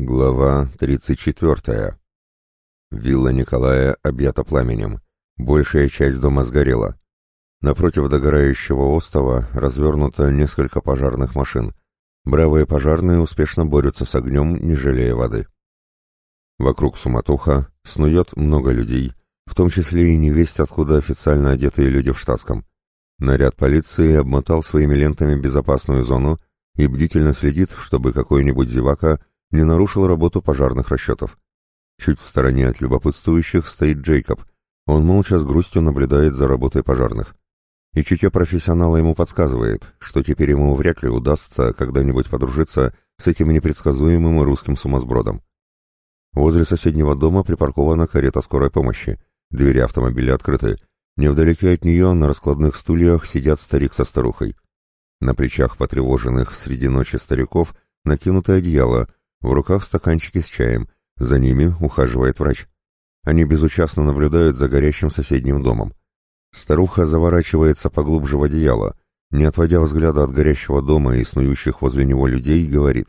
Глава 34. Вилла Николая объята пламенем. Большая часть дома сгорела. Напротив догорающего остова развернуто несколько пожарных машин. Бравые пожарные успешно борются с огнем, не жалея воды. Вокруг суматоха, снует много людей, в том числе и невесть, откуда официально одетые люди в штатском. Наряд полиции обмотал своими лентами безопасную зону и бдительно следит, чтобы какой-нибудь зевака не нарушил работу пожарных расчетов. Чуть в стороне от любопытствующих стоит Джейкоб. Он молча с грустью наблюдает за работой пожарных. И чутье профессионала ему подсказывает, что теперь ему вряд ли удастся когда-нибудь подружиться с этим непредсказуемым русским сумасбродом. Возле соседнего дома припаркована карета скорой помощи. Двери автомобиля открыты. Невдалеке от нее на раскладных стульях сидят старик со старухой. На плечах потревоженных среди ночи стариков накинуто одеяло, в руках стаканчики с чаем, за ними ухаживает врач. Они безучастно наблюдают за горящим соседним домом. Старуха заворачивается поглубже в одеяло, не отводя взгляда от горящего дома и снующих возле него людей, говорит.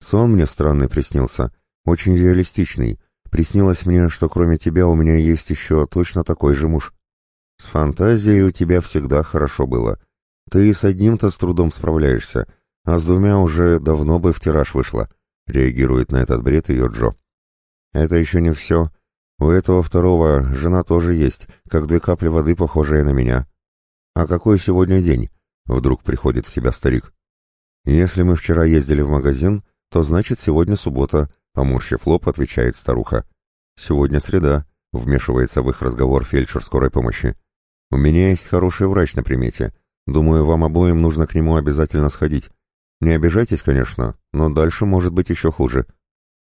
«Сон мне странный приснился, очень реалистичный. Приснилось мне, что кроме тебя у меня есть еще точно такой же муж. С фантазией у тебя всегда хорошо было. Ты и с одним-то с трудом справляешься, а с двумя уже давно бы в тираж вышла. Реагирует на этот бред ее Джо. Это еще не все. У этого второго жена тоже есть, как две капли воды, похожие на меня. А какой сегодня день? Вдруг приходит в себя старик. Если мы вчера ездили в магазин, то значит сегодня суббота, поморщив лоб, отвечает старуха. Сегодня среда, вмешивается в их разговор фельдшер скорой помощи. У меня есть хороший врач на примете. Думаю, вам обоим нужно к нему обязательно сходить. Не обижайтесь, конечно, но дальше может быть еще хуже.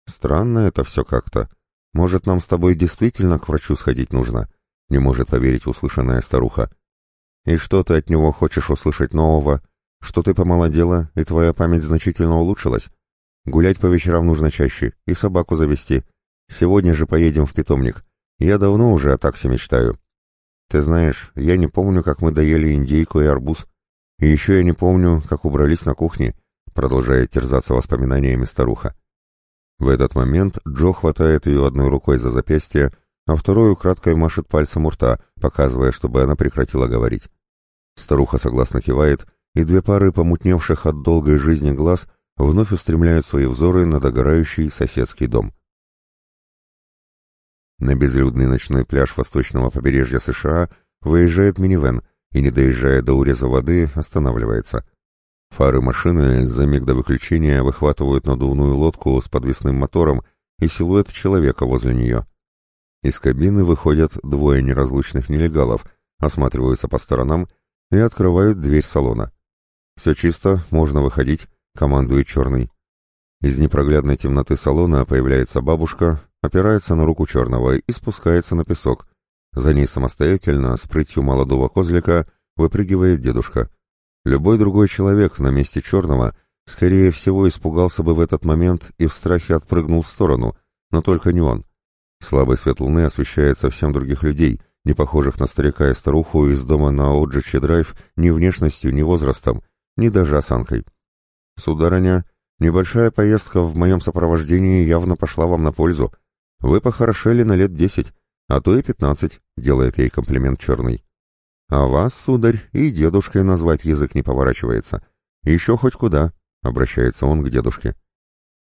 Странно это все как-то. Может, нам с тобой действительно к врачу сходить нужно? Не может поверить услышанная старуха. И что ты от него хочешь услышать нового? Что ты помолодела, и твоя память значительно улучшилась? Гулять по вечерам нужно чаще, и собаку завести. Сегодня же поедем в питомник. Я давно уже о таксе мечтаю. Ты знаешь, я не помню, как мы доели индейку и арбуз. И еще я не помню, как убрались на кухне, продолжает терзаться воспоминаниями старуха. В этот момент Джо хватает ее одной рукой за запястье, а второй украдкой машет пальцем у рта, показывая, чтобы она прекратила говорить. Старуха согласно кивает, и две пары помутневших от долгой жизни глаз вновь устремляют свои взоры на догорающий соседский дом. На безлюдный ночной пляж восточного побережья США выезжает минивэн — и, не доезжая до уреза воды, останавливается. Фары машины за миг до выключения выхватывают надувную лодку с подвесным мотором и силуэт человека возле нее. Из кабины выходят двое неразлучных нелегалов, осматриваются по сторонам и открывают дверь салона. «Все чисто, можно выходить», — командует черный. Из непроглядной темноты салона появляется бабушка, опирается на руку черного и спускается на песок, за ней самостоятельно, с прытью молодого козлика, выпрыгивает дедушка. Любой другой человек на месте черного, скорее всего, испугался бы в этот момент и в страхе отпрыгнул в сторону, но только не он. Слабый свет луны освещает совсем других людей, не похожих на старика и старуху из дома на Оджичи-драйв ни внешностью, ни возрастом, ни даже осанкой. «Сударыня, небольшая поездка в моем сопровождении явно пошла вам на пользу. Вы похорошели на лет десять, а то и пятнадцать, делает ей комплимент черный. А вас, сударь, и дедушкой назвать язык не поворачивается. Еще хоть куда, обращается он к дедушке.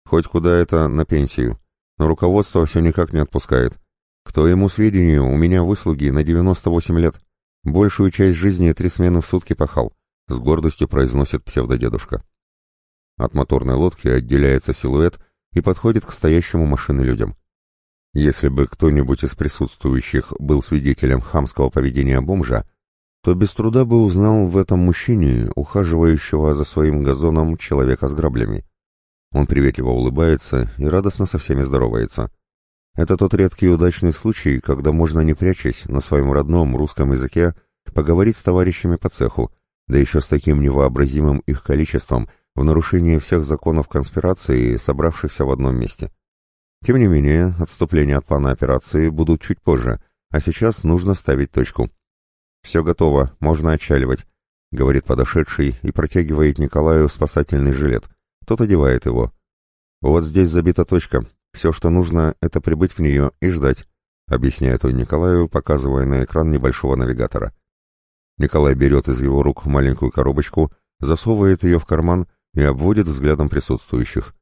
Хоть куда это на пенсию, но руководство все никак не отпускает. К твоему сведению, у меня выслуги на девяносто восемь лет. Большую часть жизни три смены в сутки пахал, с гордостью произносит псевдодедушка. От моторной лодки отделяется силуэт и подходит к стоящему машины людям. Если бы кто-нибудь из присутствующих был свидетелем хамского поведения бомжа, то без труда бы узнал в этом мужчине, ухаживающего за своим газоном человека с граблями. Он приветливо улыбается и радостно со всеми здоровается. Это тот редкий удачный случай, когда можно, не прячась, на своем родном русском языке, поговорить с товарищами по цеху, да еще с таким невообразимым их количеством в нарушении всех законов конспирации, собравшихся в одном месте. Тем не менее, отступления от плана операции будут чуть позже, а сейчас нужно ставить точку. «Все готово, можно отчаливать», — говорит подошедший и протягивает Николаю спасательный жилет. Тот одевает его. Вот здесь забита точка. Все, что нужно, это прибыть в нее и ждать, объясняет он Николаю, показывая на экран небольшого навигатора. Николай берет из его рук маленькую коробочку, засовывает ее в карман и обводит взглядом присутствующих.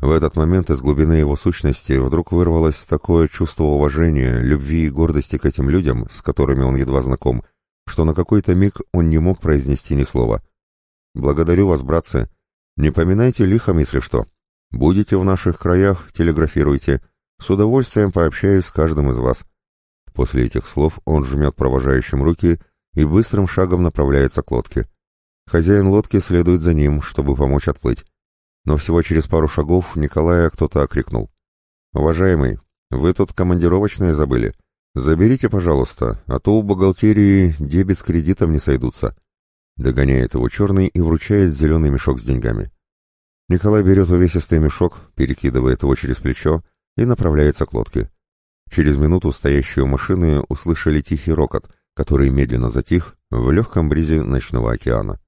В этот момент из глубины его сущности вдруг вырвалось такое чувство уважения, любви и гордости к этим людям, с которыми он едва знаком, что на какой-то миг он не мог произнести ни слова. «Благодарю вас, братцы. Не поминайте лихом, если что. Будете в наших краях, телеграфируйте. С удовольствием пообщаюсь с каждым из вас». После этих слов он жмет провожающим руки и быстрым шагом направляется к лодке. Хозяин лодки следует за ним, чтобы помочь отплыть но всего через пару шагов Николая кто-то окрикнул. «Уважаемый, вы тут командировочные забыли. Заберите, пожалуйста, а то у бухгалтерии дебет с кредитом не сойдутся». Догоняет его черный и вручает зеленый мешок с деньгами. Николай берет увесистый мешок, перекидывает его через плечо и направляется к лодке. Через минуту стоящие у машины услышали тихий рокот, который медленно затих в легком бризе ночного океана.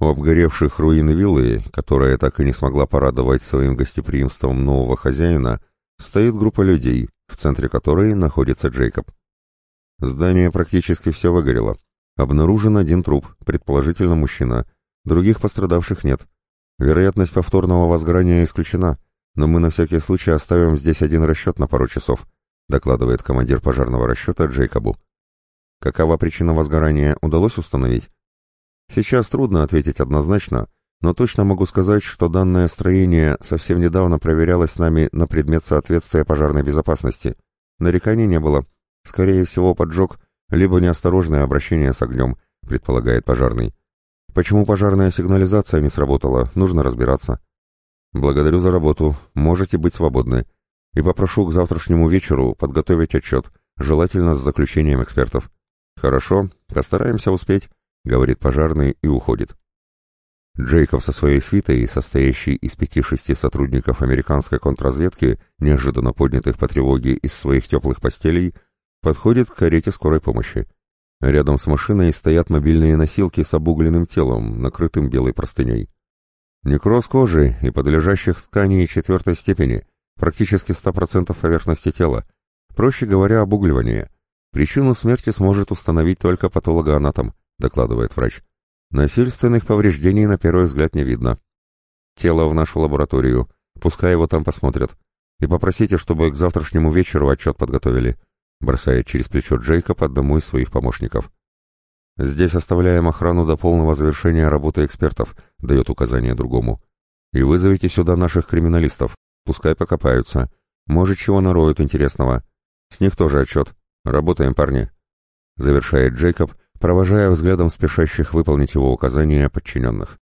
У обгоревших руин виллы, которая так и не смогла порадовать своим гостеприимством нового хозяина, стоит группа людей, в центре которой находится Джейкоб. Здание практически все выгорело. Обнаружен один труп, предположительно мужчина. Других пострадавших нет. Вероятность повторного возгорания исключена, но мы на всякий случай оставим здесь один расчет на пару часов, докладывает командир пожарного расчета Джейкобу. Какова причина возгорания, удалось установить? Сейчас трудно ответить однозначно, но точно могу сказать, что данное строение совсем недавно проверялось нами на предмет соответствия пожарной безопасности. Нареканий не было. Скорее всего, поджог, либо неосторожное обращение с огнем, предполагает пожарный. Почему пожарная сигнализация не сработала, нужно разбираться. Благодарю за работу, можете быть свободны. И попрошу к завтрашнему вечеру подготовить отчет, желательно с заключением экспертов. Хорошо, постараемся успеть. — говорит пожарный и уходит. Джейкоб со своей свитой, состоящей из пяти-шести сотрудников американской контрразведки, неожиданно поднятых по тревоге из своих теплых постелей, подходит к карете скорой помощи. Рядом с машиной стоят мобильные носилки с обугленным телом, накрытым белой простыней. Некроз кожи и подлежащих тканей четвертой степени, практически 100% поверхности тела. Проще говоря, обугливание. Причину смерти сможет установить только патологоанатом докладывает врач. Насильственных повреждений на первый взгляд не видно. Тело в нашу лабораторию, пускай его там посмотрят. И попросите, чтобы к завтрашнему вечеру отчет подготовили. Бросает через плечо Джейкоб одному из своих помощников. Здесь оставляем охрану до полного завершения работы экспертов, дает указание другому. И вызовите сюда наших криминалистов, пускай покопаются. Может, чего нароют интересного. С них тоже отчет. Работаем, парни. Завершает Джейкоб провожая взглядом спешащих выполнить его указания подчиненных.